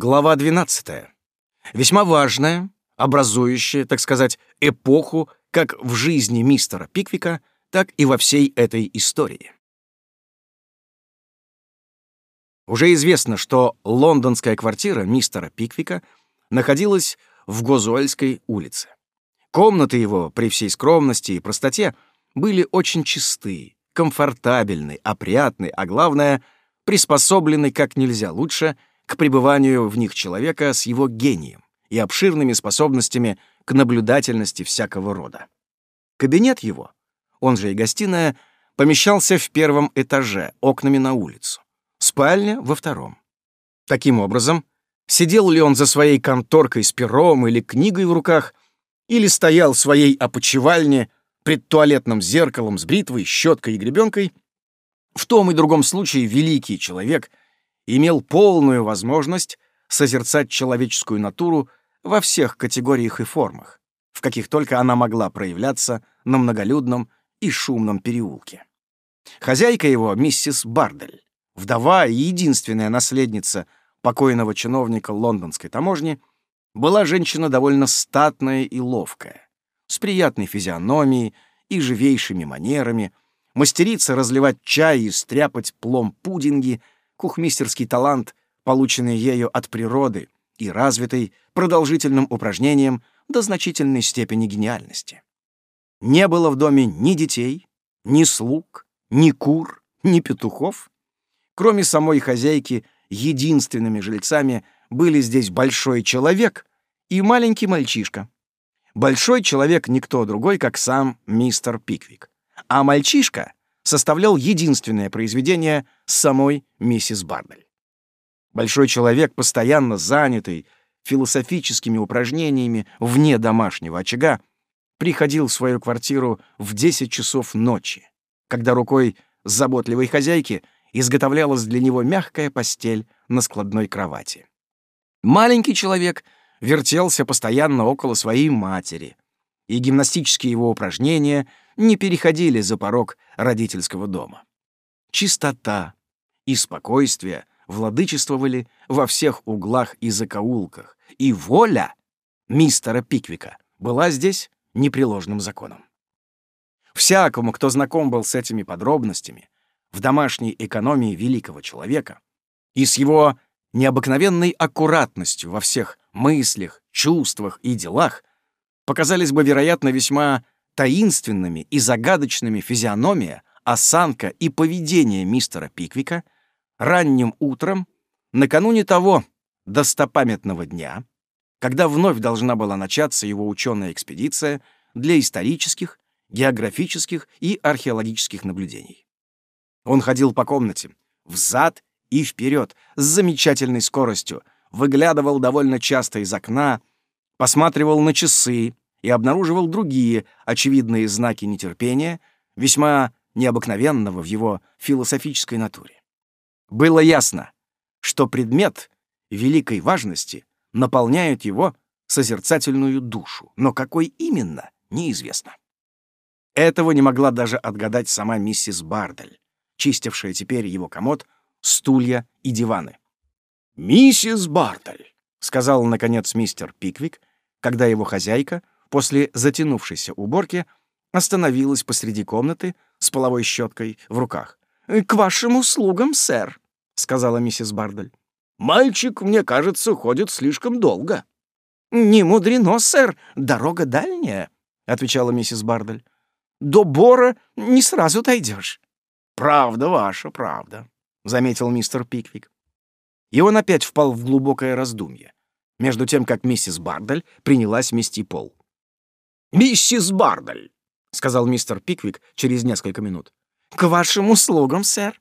Глава 12. Весьма важная, образующая, так сказать, эпоху как в жизни мистера Пиквика, так и во всей этой истории. Уже известно, что лондонская квартира мистера Пиквика находилась в Гозуэльской улице. Комнаты его, при всей скромности и простоте, были очень чисты, комфортабельны, опрятны, а главное, приспособлены как нельзя лучше к пребыванию в них человека с его гением и обширными способностями к наблюдательности всякого рода. Кабинет его, он же и гостиная, помещался в первом этаже, окнами на улицу. Спальня во втором. Таким образом, сидел ли он за своей конторкой с пером или книгой в руках, или стоял в своей опочивальне пред туалетным зеркалом с бритвой, щеткой и гребенкой, в том и другом случае великий человек имел полную возможность созерцать человеческую натуру во всех категориях и формах, в каких только она могла проявляться на многолюдном и шумном переулке. Хозяйка его, миссис Бардель, вдова и единственная наследница покойного чиновника лондонской таможни, была женщина довольно статная и ловкая, с приятной физиономией и живейшими манерами, мастерица разливать чай и стряпать плом-пудинги — кухмистерский талант, полученный ею от природы и развитый продолжительным упражнением до значительной степени гениальности. Не было в доме ни детей, ни слуг, ни кур, ни петухов. Кроме самой хозяйки, единственными жильцами были здесь большой человек и маленький мальчишка. Большой человек никто другой, как сам мистер Пиквик. А мальчишка составлял единственное произведение самой миссис Бардель. Большой человек, постоянно занятый философическими упражнениями вне домашнего очага, приходил в свою квартиру в 10 часов ночи, когда рукой заботливой хозяйки изготовлялась для него мягкая постель на складной кровати. Маленький человек вертелся постоянно около своей матери, и гимнастические его упражнения не переходили за порог родительского дома. Чистота и спокойствие владычествовали во всех углах и закоулках, и воля мистера Пиквика была здесь непреложным законом. Всякому, кто знаком был с этими подробностями, в домашней экономии великого человека и с его необыкновенной аккуратностью во всех мыслях, чувствах и делах, показались бы, вероятно, весьма таинственными и загадочными физиономия, осанка и поведение мистера Пиквика ранним утром, накануне того достопамятного дня, когда вновь должна была начаться его ученая экспедиция для исторических, географических и археологических наблюдений. Он ходил по комнате, взад и вперед, с замечательной скоростью, выглядывал довольно часто из окна, посматривал на часы и обнаруживал другие очевидные знаки нетерпения, весьма необыкновенного в его философической натуре. Было ясно, что предмет великой важности наполняет его созерцательную душу, но какой именно, неизвестно. Этого не могла даже отгадать сама миссис Бардель, чистившая теперь его комод, стулья и диваны. «Миссис Бардель», — сказал, наконец, мистер Пиквик, когда его хозяйка после затянувшейся уборки остановилась посреди комнаты с половой щеткой в руках. «К вашим услугам, сэр», — сказала миссис Бардель. «Мальчик, мне кажется, ходит слишком долго». «Не мудрено, сэр, дорога дальняя», — отвечала миссис Бардель. «До Бора не сразу дойдешь». «Правда ваша, правда», — заметил мистер Пиквик. И он опять впал в глубокое раздумье, между тем, как миссис Бардель принялась мести пол. «Миссис Бардель», — сказал мистер Пиквик через несколько минут. «К вашим услугам, сэр».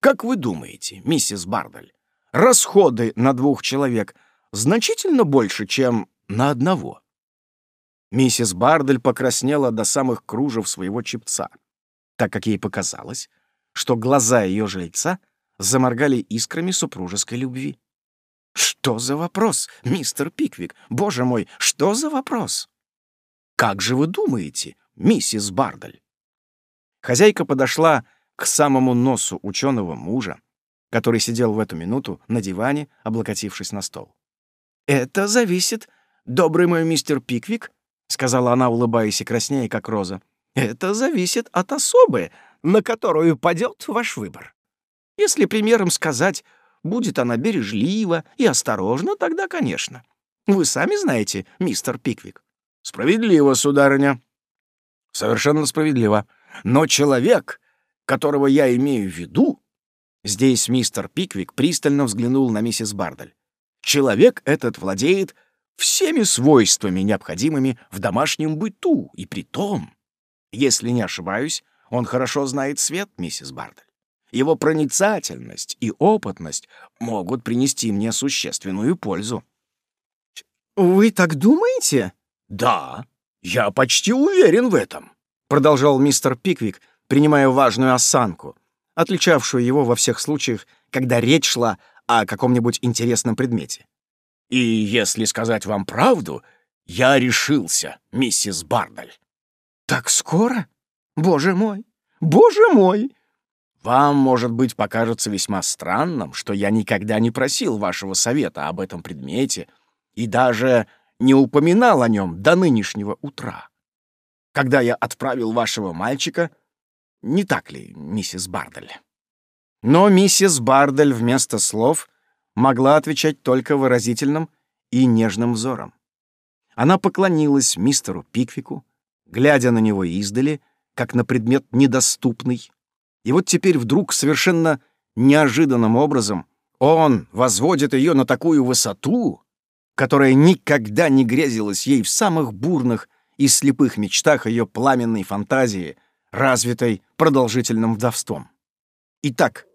«Как вы думаете, миссис Бардель, расходы на двух человек значительно больше, чем на одного?» Миссис Бардель покраснела до самых кружев своего чепца, так как ей показалось, что глаза ее жильца заморгали искрами супружеской любви. «Что за вопрос, мистер Пиквик? Боже мой, что за вопрос?» «Как же вы думаете, миссис Бардаль?» Хозяйка подошла к самому носу ученого мужа, который сидел в эту минуту на диване, облокотившись на стол. «Это зависит, добрый мой мистер Пиквик», — сказала она, улыбаясь и краснея, как роза. «Это зависит от особы, на которую падет ваш выбор. Если примером сказать, будет она бережлива и осторожна, тогда, конечно. Вы сами знаете, мистер Пиквик». «Справедливо, сударыня». «Совершенно справедливо. Но человек, которого я имею в виду...» Здесь мистер Пиквик пристально взглянул на миссис Бардаль. «Человек этот владеет всеми свойствами, необходимыми в домашнем быту, и при том, если не ошибаюсь, он хорошо знает свет, миссис Бардаль. Его проницательность и опытность могут принести мне существенную пользу». «Вы так думаете?» «Да, я почти уверен в этом», — продолжал мистер Пиквик, принимая важную осанку, отличавшую его во всех случаях, когда речь шла о каком-нибудь интересном предмете. «И если сказать вам правду, я решился, миссис Бардаль». «Так скоро? Боже мой! Боже мой!» «Вам, может быть, покажется весьма странным, что я никогда не просил вашего совета об этом предмете и даже не упоминал о нем до нынешнего утра. Когда я отправил вашего мальчика, не так ли, миссис Бардаль?» Но миссис Бардаль вместо слов могла отвечать только выразительным и нежным взором. Она поклонилась мистеру Пиквику, глядя на него издали, как на предмет недоступный. И вот теперь вдруг совершенно неожиданным образом он возводит ее на такую высоту, которая никогда не грезилась ей в самых бурных и слепых мечтах ее пламенной фантазии, развитой продолжительным вдовством. Итак,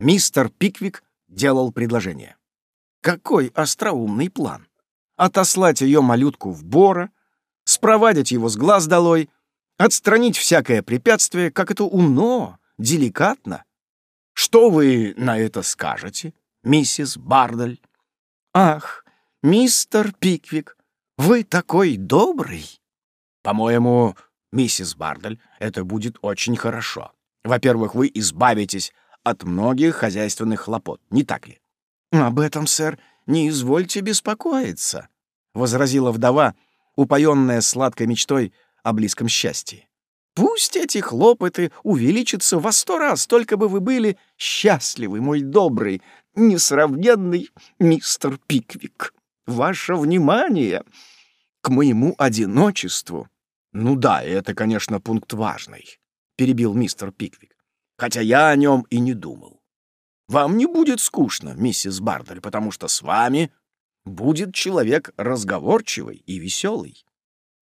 мистер Пиквик делал предложение. Какой остроумный план! Отослать ее малютку в Бора, спровадить его с глаз долой, отстранить всякое препятствие, как это умно, деликатно. Что вы на это скажете, миссис Бардаль? Ах, мистер Пиквик, вы такой добрый. По-моему, миссис Бардаль, это будет очень хорошо. Во-первых, вы избавитесь от многих хозяйственных хлопот, не так ли? Об этом, сэр, не извольте беспокоиться, возразила вдова, упоенная сладкой мечтой о близком счастье. Пусть эти хлопоты увеличатся во сто раз, только бы вы были счастливы, мой добрый, несравненный мистер Пиквик. Ваше внимание к моему одиночеству. Ну да, это, конечно, пункт важный, перебил мистер Пиквик, хотя я о нем и не думал. Вам не будет скучно, миссис Бардаль, потому что с вами будет человек разговорчивый и веселый.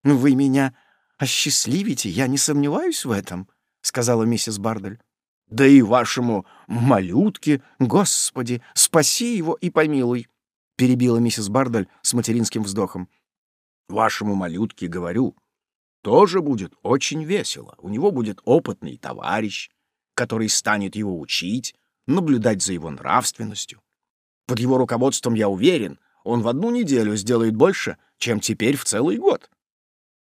Вы меня осчастливите, я не сомневаюсь в этом, сказала миссис Бардаль. Да и вашему малютке, Господи, спаси его и помилуй, перебила миссис Бардаль с материнским вздохом. Вашему малютке говорю, тоже будет очень весело. У него будет опытный товарищ, который станет его учить, наблюдать за его нравственностью. Под его руководством, я уверен, он в одну неделю сделает больше, чем теперь в целый год.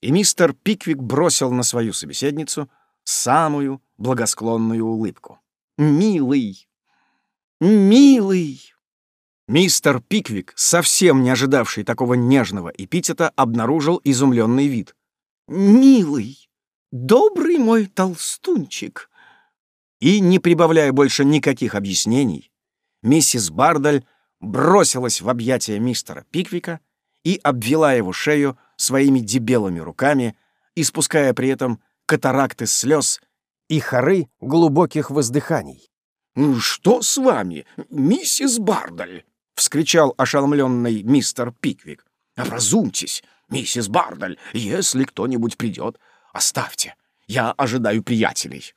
И мистер Пиквик бросил на свою собеседницу самую благосклонную улыбку. «Милый! Милый!» Мистер Пиквик, совсем не ожидавший такого нежного эпитета, обнаружил изумленный вид. «Милый! Добрый мой толстунчик!» И, не прибавляя больше никаких объяснений, миссис Бардаль бросилась в объятия мистера Пиквика и обвела его шею своими дебелыми руками, испуская при этом катаракты слез и хоры глубоких воздыханий. «Ну «Что с вами, миссис Бардаль?» — вскричал ошеломленный мистер Пиквик. «Разумьтесь, миссис Бардаль, если кто-нибудь придет, оставьте. Я ожидаю приятелей».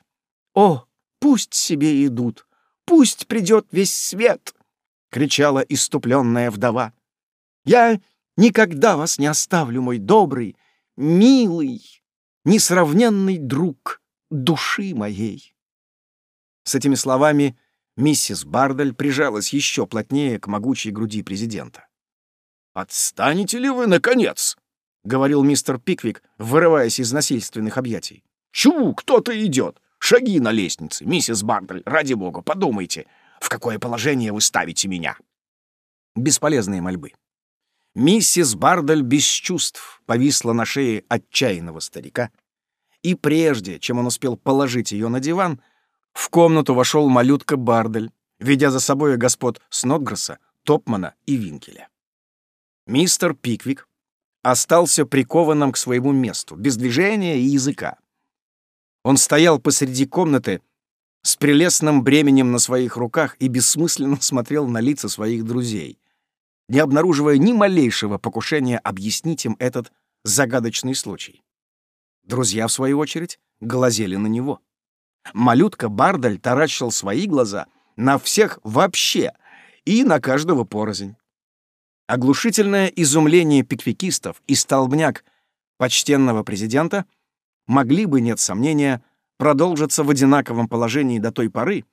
«О, пусть себе идут, пусть придет весь свет!» — кричала иступленная вдова. «Я Никогда вас не оставлю, мой добрый, милый, несравненный друг души моей. С этими словами миссис Бардаль прижалась еще плотнее к могучей груди президента. «Отстанете ли вы, наконец?» — говорил мистер Пиквик, вырываясь из насильственных объятий. «Чу, кто-то идет! Шаги на лестнице, миссис Бардаль, ради бога, подумайте. в какое положение вы ставите меня?» Бесполезные мольбы. Миссис Бардель без чувств повисла на шее отчаянного старика, и прежде, чем он успел положить ее на диван, в комнату вошел малютка Бардель, ведя за собой господ Снотгресса, Топмана и Винкеля. Мистер Пиквик остался прикованным к своему месту, без движения и языка. Он стоял посреди комнаты с прелестным бременем на своих руках и бессмысленно смотрел на лица своих друзей, не обнаруживая ни малейшего покушения объяснить им этот загадочный случай. Друзья, в свою очередь, глазели на него. Малютка Бардаль таращил свои глаза на всех вообще и на каждого порознь. Оглушительное изумление пиквикистов и столбняк почтенного президента могли бы, нет сомнения, продолжиться в одинаковом положении до той поры,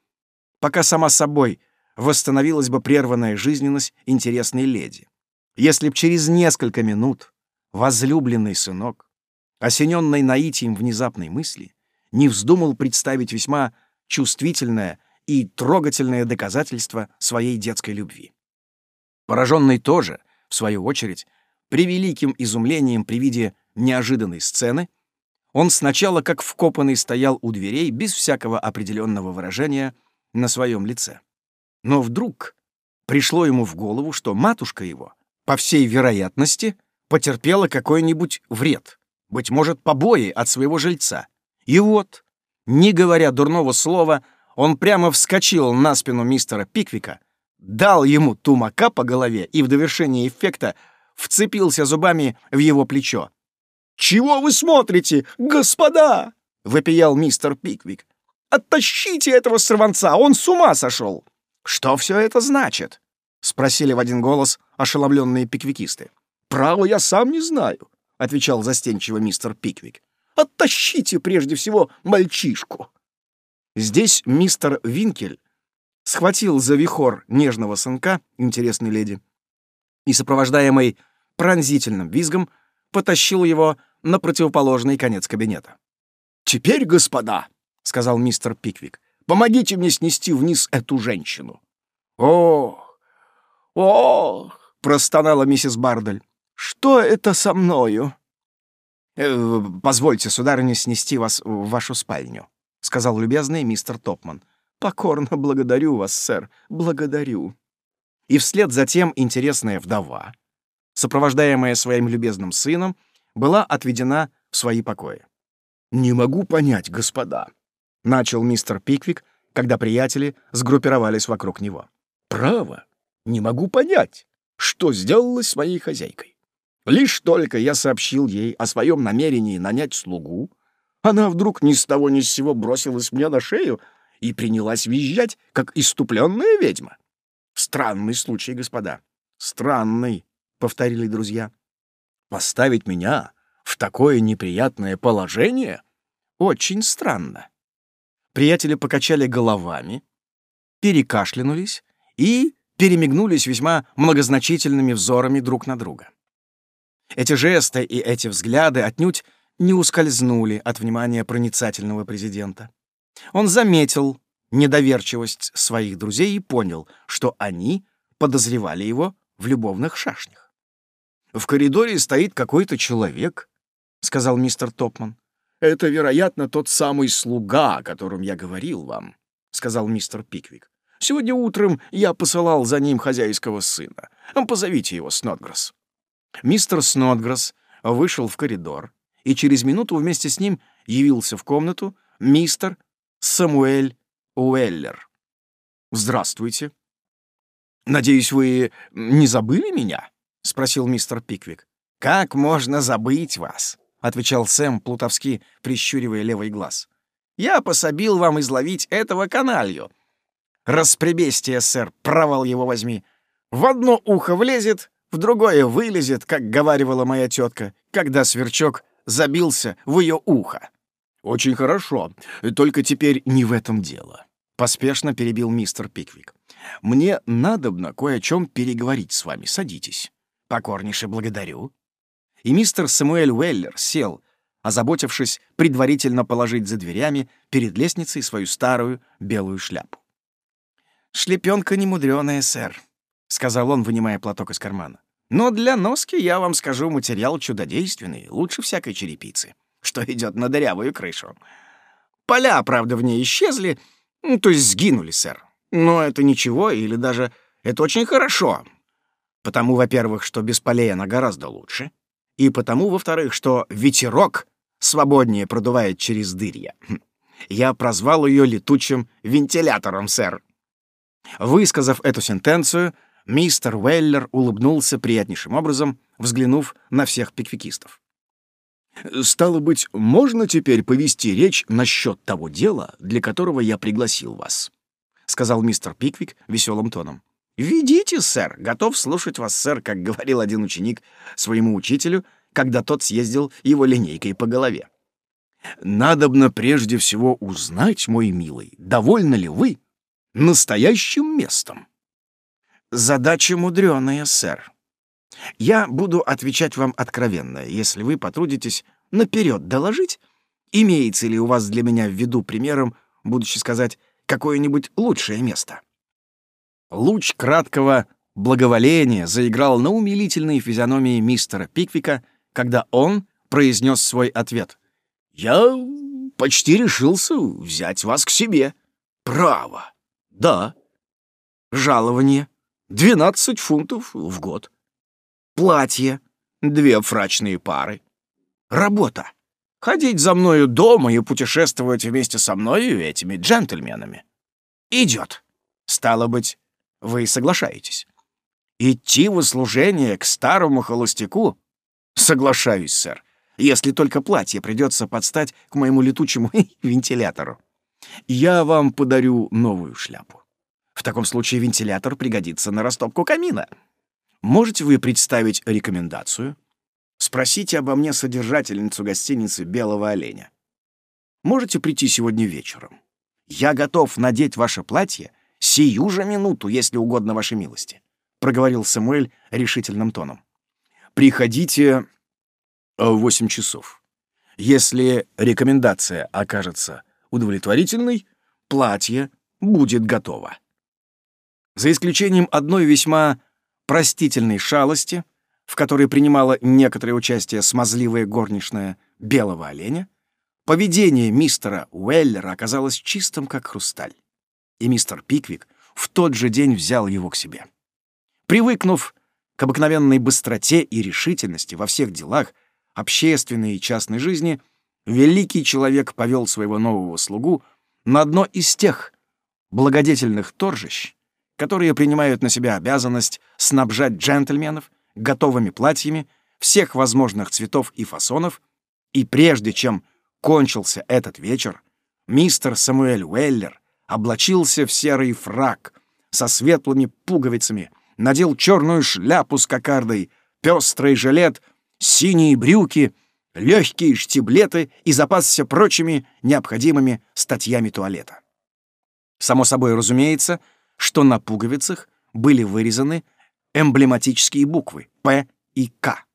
пока сама собой восстановилась бы прерванная жизненность интересной леди. Если б через несколько минут возлюбленный сынок, осененный наитием внезапной мысли, не вздумал представить весьма чувствительное и трогательное доказательство своей детской любви. Пораженный тоже, в свою очередь, превеликим изумлением при виде неожиданной сцены, он сначала как вкопанный стоял у дверей без всякого определенного выражения на своем лице. Но вдруг пришло ему в голову, что матушка его, по всей вероятности, потерпела какой-нибудь вред, быть может, побои от своего жильца. И вот, не говоря дурного слова, он прямо вскочил на спину мистера Пиквика, дал ему тумака по голове и в довершение эффекта вцепился зубами в его плечо. «Чего вы смотрите, господа?» — вопиял мистер Пиквик. «Оттащите этого сорванца, он с ума сошел!» «Что все это значит?» — спросили в один голос ошеломленные пиквикисты. «Право, я сам не знаю», — отвечал застенчиво мистер Пиквик. «Оттащите прежде всего мальчишку». Здесь мистер Винкель схватил за вихор нежного сынка, интересной леди, и, сопровождаемый пронзительным визгом, потащил его на противоположный конец кабинета. «Теперь, господа», — сказал мистер Пиквик, — «помогите мне снести вниз эту женщину». «Ох, ох», — простонала миссис Бардель, — «что это со мною?» «Э, «Позвольте, сударыня, снести вас в вашу спальню», — сказал любезный мистер Топман. «Покорно благодарю вас, сэр, благодарю». И вслед за тем интересная вдова, сопровождаемая своим любезным сыном, была отведена в свои покои. «Не могу понять, господа», — начал мистер Пиквик, когда приятели сгруппировались вокруг него. «Право, не могу понять, что сделалось с моей хозяйкой. Лишь только я сообщил ей о своем намерении нанять слугу, она вдруг ни с того ни с сего бросилась мне на шею и принялась визжать, как иступленная ведьма. Странный случай, господа. Странный, — повторили друзья. Поставить меня в такое неприятное положение очень странно. Приятели покачали головами, перекашлянулись и перемигнулись весьма многозначительными взорами друг на друга. Эти жесты и эти взгляды отнюдь не ускользнули от внимания проницательного президента. Он заметил недоверчивость своих друзей и понял, что они подозревали его в любовных шашнях. В коридоре стоит какой-то человек, — сказал мистер Топман. «Это, вероятно, тот самый слуга, о котором я говорил вам», — сказал мистер Пиквик. «Сегодня утром я посылал за ним хозяйского сына. Позовите его, Снотгресс». Мистер Снотгресс вышел в коридор, и через минуту вместе с ним явился в комнату мистер Самуэль Уэллер. «Здравствуйте. Надеюсь, вы не забыли меня?» — спросил мистер Пиквик. «Как можно забыть вас?» — отвечал Сэм плутовски, прищуривая левый глаз. «Я пособил вам изловить этого каналью. Распребестие, сэр, провал его возьми. В одно ухо влезет, в другое вылезет, как говаривала моя тетка, когда сверчок забился в ее ухо». «Очень хорошо, только теперь не в этом дело», — поспешно перебил мистер Пиквик. «Мне надобно кое о чем переговорить с вами. Садитесь». «Покорнейше благодарю». И мистер Самуэль Уэллер сел, озаботившись предварительно положить за дверями перед лестницей свою старую белую шляпу. Шлепенка немудреная, сэр», — сказал он, вынимая платок из кармана. «Но для носки, я вам скажу, материал чудодейственный, лучше всякой черепицы, что идет на дырявую крышу. Поля, правда, в ней исчезли, ну, то есть сгинули, сэр. Но это ничего, или даже это очень хорошо. Потому, во-первых, что без полей она гораздо лучше, и потому, во-вторых, что ветерок свободнее продувает через дырья. Хм. Я прозвал ее летучим вентилятором, сэр. Высказав эту сентенцию, мистер Уэллер улыбнулся приятнейшим образом, взглянув на всех пиквикистов. «Стало быть, можно теперь повести речь насчет того дела, для которого я пригласил вас», — сказал мистер Пиквик веселым тоном. «Ведите, сэр. Готов слушать вас, сэр», как говорил один ученик своему учителю, когда тот съездил его линейкой по голове. «Надобно прежде всего узнать, мой милый, довольны ли вы настоящим местом?» «Задача мудреная, сэр. Я буду отвечать вам откровенно, если вы потрудитесь наперед доложить, имеется ли у вас для меня в виду примером, будучи сказать, какое-нибудь лучшее место». Луч краткого благоволения заиграл на умилительной физиономии мистера Пиквика, когда он произнес свой ответ. «Я почти решился взять вас к себе. Право. Да. Жалование. Двенадцать фунтов в год. Платье. Две фрачные пары. Работа. Ходить за мною дома и путешествовать вместе со мною этими джентльменами. Идет. Стало быть, вы соглашаетесь. Идти в служение к старому холостяку? Соглашаюсь, сэр, если только платье придется подстать к моему летучему вентилятору. Я вам подарю новую шляпу. В таком случае вентилятор пригодится на растопку камина. Можете вы представить рекомендацию? Спросите обо мне содержательницу гостиницы «Белого оленя». Можете прийти сегодня вечером. Я готов надеть ваше платье сию же минуту, если угодно вашей милости», — проговорил Самуэль решительным тоном. «Приходите в восемь часов. Если рекомендация окажется удовлетворительной, платье будет готово». За исключением одной весьма простительной шалости, в которой принимала некоторое участие смазливая горничная белого оленя, поведение мистера Уэллера оказалось чистым, как хрусталь и мистер Пиквик в тот же день взял его к себе. Привыкнув к обыкновенной быстроте и решительности во всех делах общественной и частной жизни, великий человек повел своего нового слугу на одно из тех благодетельных торжищ, которые принимают на себя обязанность снабжать джентльменов готовыми платьями всех возможных цветов и фасонов, и прежде чем кончился этот вечер, мистер Самуэль Уэллер облачился в серый фрак со светлыми пуговицами, надел черную шляпу с кокардой, пестрый жилет, синие брюки, легкие штиблеты и запасся прочими необходимыми статьями туалета. Само собой разумеется, что на пуговицах были вырезаны эмблематические буквы «П» и «К».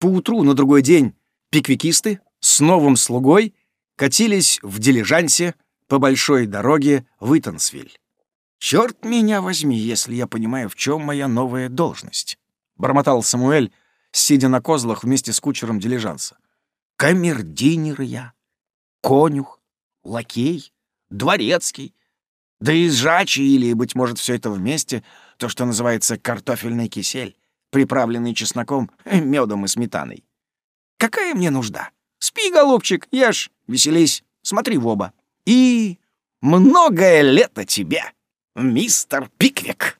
Поутру на другой день пиквикисты с новым слугой катились в дилижансе по большой дороге в Итансвиль. «Черт меня возьми, если я понимаю, в чем моя новая должность», — бормотал Самуэль, сидя на козлах вместе с кучером дилижанса. «Камердинер я, конюх, лакей, дворецкий, да и сжачий или, быть может, все это вместе, то, что называется картофельный кисель, приправленный чесноком, медом и сметаной. Какая мне нужда? Спи, голубчик, ешь, веселись, смотри в оба. И многое лето тебе, мистер Пиквик.